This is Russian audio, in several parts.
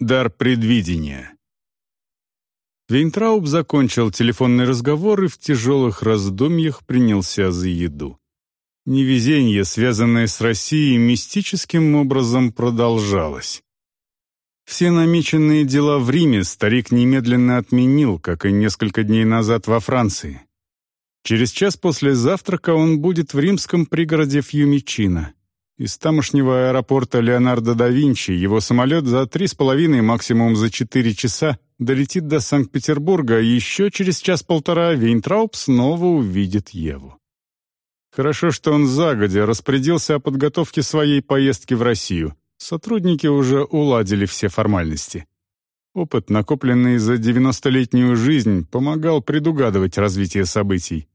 Дар предвидения. Вейнтрауб закончил телефонный разговор и в тяжелых раздумьях принялся за еду. Невезение, связанное с Россией, мистическим образом продолжалось. Все намеченные дела в Риме старик немедленно отменил, как и несколько дней назад во Франции. Через час после завтрака он будет в римском пригороде Фьюмичино. Из тамошнего аэропорта Леонардо да Винчи его самолет за три с половиной, максимум за четыре часа долетит до Санкт-Петербурга, а еще через час-полтора Вейнтрауб снова увидит Еву. Хорошо, что он загодя распорядился о подготовке своей поездки в Россию. Сотрудники уже уладили все формальности. Опыт, накопленный за 90-летнюю жизнь, помогал предугадывать развитие событий.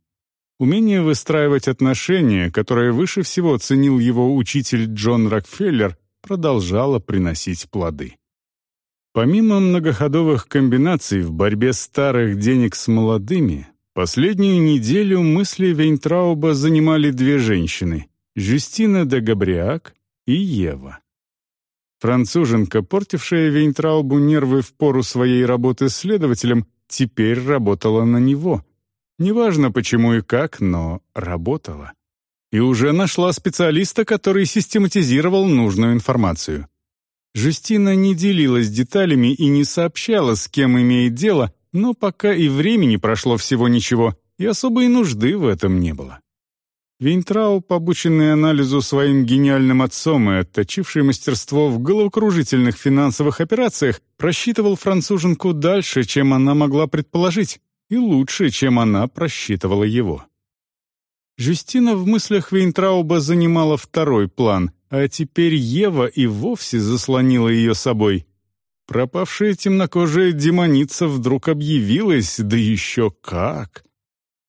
Умение выстраивать отношения, которое выше всего ценил его учитель Джон Рокфеллер, продолжало приносить плоды. Помимо многоходовых комбинаций в борьбе старых денег с молодыми, последнюю неделю мысли Вейнтрауба занимали две женщины — Жюстина де Габриак и Ева. Француженка, портившая Вейнтраубу нервы в пору своей работы следователем, теперь работала на него. Неважно почему и как, но работала. И уже нашла специалиста, который систематизировал нужную информацию. Жюстина не делилась деталями и не сообщала, с кем имеет дело, но пока и времени прошло всего ничего, и особой нужды в этом не было. Вейнтрау, побученный анализу своим гениальным отцом и отточивший мастерство в головокружительных финансовых операциях, просчитывал француженку дальше, чем она могла предположить, и лучше, чем она просчитывала его. Жюстина в мыслях Вейнтрауба занимала второй план — а теперь Ева и вовсе заслонила ее собой. Пропавшая темнокожая демоница вдруг объявилась, да еще как!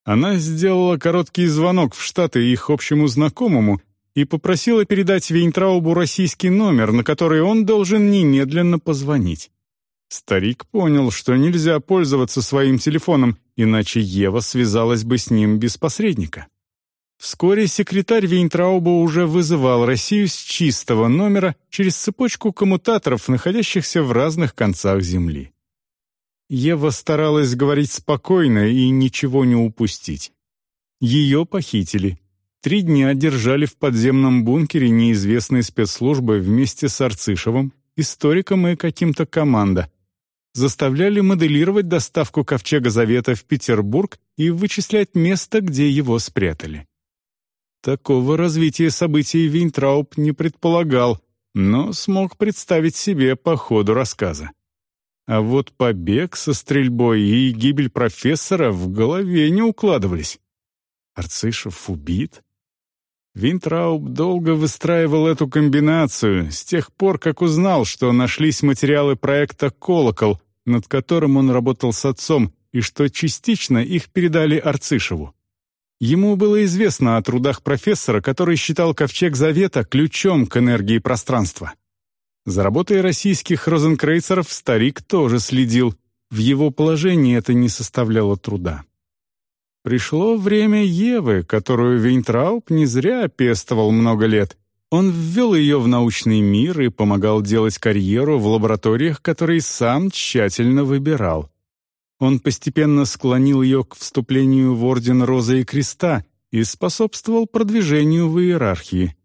Она сделала короткий звонок в Штаты их общему знакомому и попросила передать Вейнтраубу российский номер, на который он должен немедленно позвонить. Старик понял, что нельзя пользоваться своим телефоном, иначе Ева связалась бы с ним без посредника. Вскоре секретарь Вейнтрауба уже вызывал Россию с чистого номера через цепочку коммутаторов, находящихся в разных концах Земли. Ева старалась говорить спокойно и ничего не упустить. Ее похитили. Три дня держали в подземном бункере неизвестной спецслужбы вместе с Арцишевым, историком и каким-то команда. Заставляли моделировать доставку Ковчега Завета в Петербург и вычислять место, где его спрятали. Такого развития событий Винтрауб не предполагал, но смог представить себе по ходу рассказа. А вот побег со стрельбой и гибель профессора в голове не укладывались. Арцишев убит? Винтрауб долго выстраивал эту комбинацию с тех пор, как узнал, что нашлись материалы проекта «Колокол», над которым он работал с отцом, и что частично их передали Арцишеву. Ему было известно о трудах профессора, который считал Ковчег Завета ключом к энергии пространства. За работой российских розенкрейцеров старик тоже следил. В его положении это не составляло труда. Пришло время Евы, которую Вейнтрауб не зря пестовал много лет. Он ввел ее в научный мир и помогал делать карьеру в лабораториях, которые сам тщательно выбирал. Он постепенно склонил ее к вступлению в Орден Розы и Креста и способствовал продвижению в иерархии.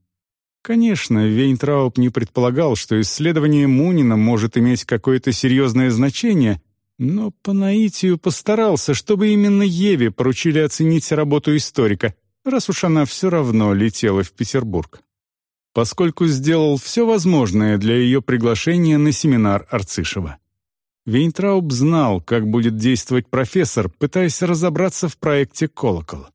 Конечно, Вейнтрауб не предполагал, что исследование Мунина может иметь какое-то серьезное значение, но по наитию постарался, чтобы именно Еве поручили оценить работу историка, раз уж она все равно летела в Петербург. Поскольку сделал все возможное для ее приглашения на семинар Арцишева. Вейнтрауб знал, как будет действовать профессор, пытаясь разобраться в проекте «Колокол».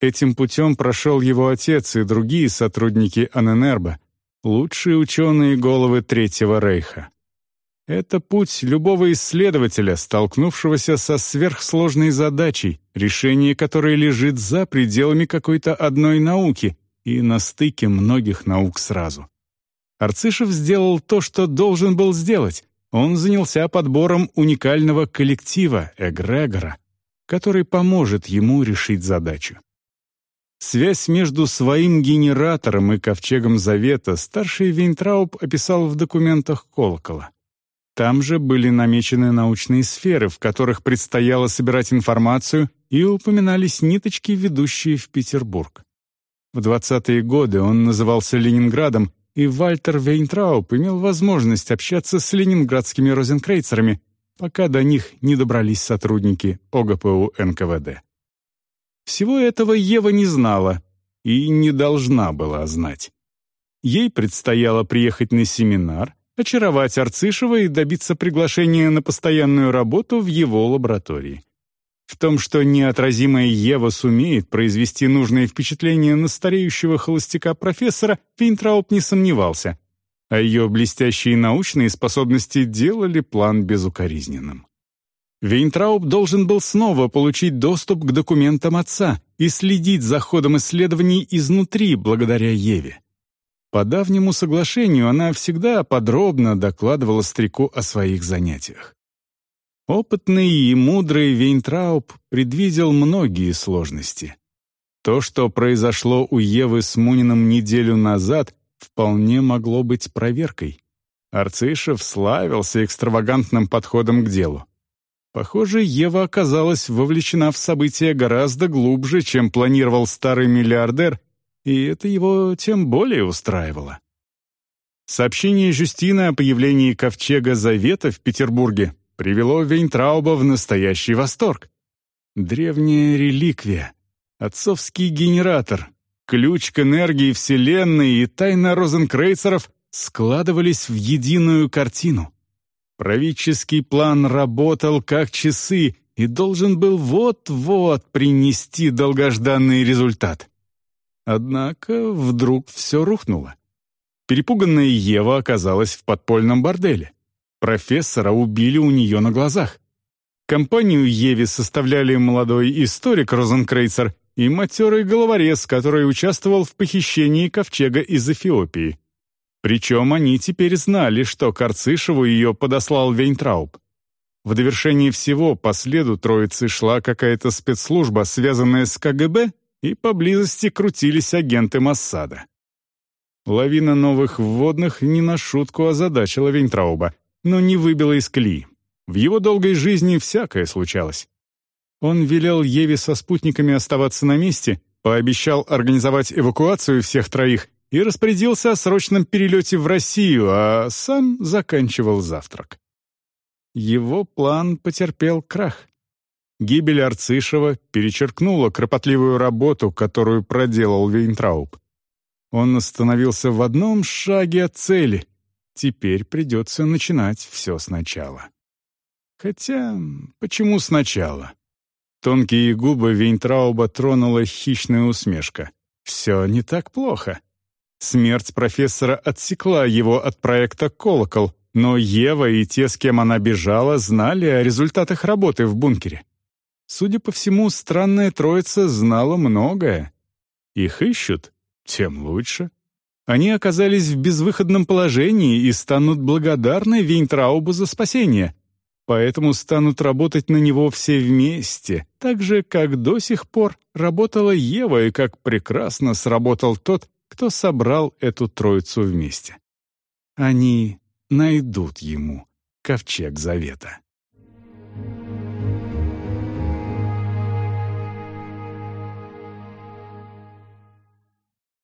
Этим путем прошел его отец и другие сотрудники Аненербо, лучшие ученые головы Третьего Рейха. Это путь любого исследователя, столкнувшегося со сверхсложной задачей, решение которой лежит за пределами какой-то одной науки и на стыке многих наук сразу. Арцишев сделал то, что должен был сделать, он занялся подбором уникального коллектива, эгрегора, который поможет ему решить задачу. Связь между своим генератором и ковчегом Завета старший Вейнтрауб описал в документах Колокола. Там же были намечены научные сферы, в которых предстояло собирать информацию, и упоминались ниточки, ведущие в Петербург. В 20-е годы он назывался Ленинградом, и Вальтер Вейнтрауб имел возможность общаться с ленинградскими розенкрейцерами, пока до них не добрались сотрудники ОГПУ НКВД. Всего этого Ева не знала и не должна была знать. Ей предстояло приехать на семинар, очаровать Арцишева и добиться приглашения на постоянную работу в его лаборатории. В том, что неотразимая Ева сумеет произвести нужное впечатление на стареющего холостяка-профессора, Вейнтрауб не сомневался, а ее блестящие научные способности делали план безукоризненным. Вейнтрауб должен был снова получить доступ к документам отца и следить за ходом исследований изнутри благодаря Еве. По давнему соглашению она всегда подробно докладывала Стрику о своих занятиях. Опытный и мудрый Вейнтрауб предвидел многие сложности. То, что произошло у Евы с Муниным неделю назад, вполне могло быть проверкой. Арцишев славился экстравагантным подходом к делу. Похоже, Ева оказалась вовлечена в события гораздо глубже, чем планировал старый миллиардер и это его тем более устраивало. Сообщение Жюстина о появлении ковчега Завета в Петербурге привело Вейнтрауба в настоящий восторг. Древняя реликвия, отцовский генератор, ключ к энергии Вселенной и тайна розенкрейцеров складывались в единую картину. Правительский план работал как часы и должен был вот-вот принести долгожданный результат. Однако вдруг все рухнуло. Перепуганная Ева оказалась в подпольном борделе. Профессора убили у нее на глазах. Компанию Еве составляли молодой историк Розенкрейцер и матерый головорез, который участвовал в похищении ковчега из Эфиопии. Причем они теперь знали, что Карцишеву ее подослал Вейнтрауб. В довершении всего по следу троицы шла какая-то спецслужба, связанная с КГБ и поблизости крутились агенты Моссада. Лавина новых вводных не на шутку озадачила Вейнтрауба, но не выбила из колеи. В его долгой жизни всякое случалось. Он велел Еве со спутниками оставаться на месте, пообещал организовать эвакуацию всех троих и распорядился о срочном перелете в Россию, а сам заканчивал завтрак. Его план потерпел крах. Гибель Арцишева перечеркнула кропотливую работу, которую проделал Вейнтрауб. Он остановился в одном шаге от цели. Теперь придется начинать все сначала. Хотя, почему сначала? Тонкие губы Вейнтрауба тронула хищная усмешка. Все не так плохо. Смерть профессора отсекла его от проекта «Колокол», но Ева и те, с кем она бежала, знали о результатах работы в бункере. Судя по всему, странная троица знала многое. Их ищут, тем лучше. Они оказались в безвыходном положении и станут благодарны Вейнтраубу за спасение, поэтому станут работать на него все вместе, так же, как до сих пор работала Ева и как прекрасно сработал тот, кто собрал эту троицу вместе. Они найдут ему ковчег завета.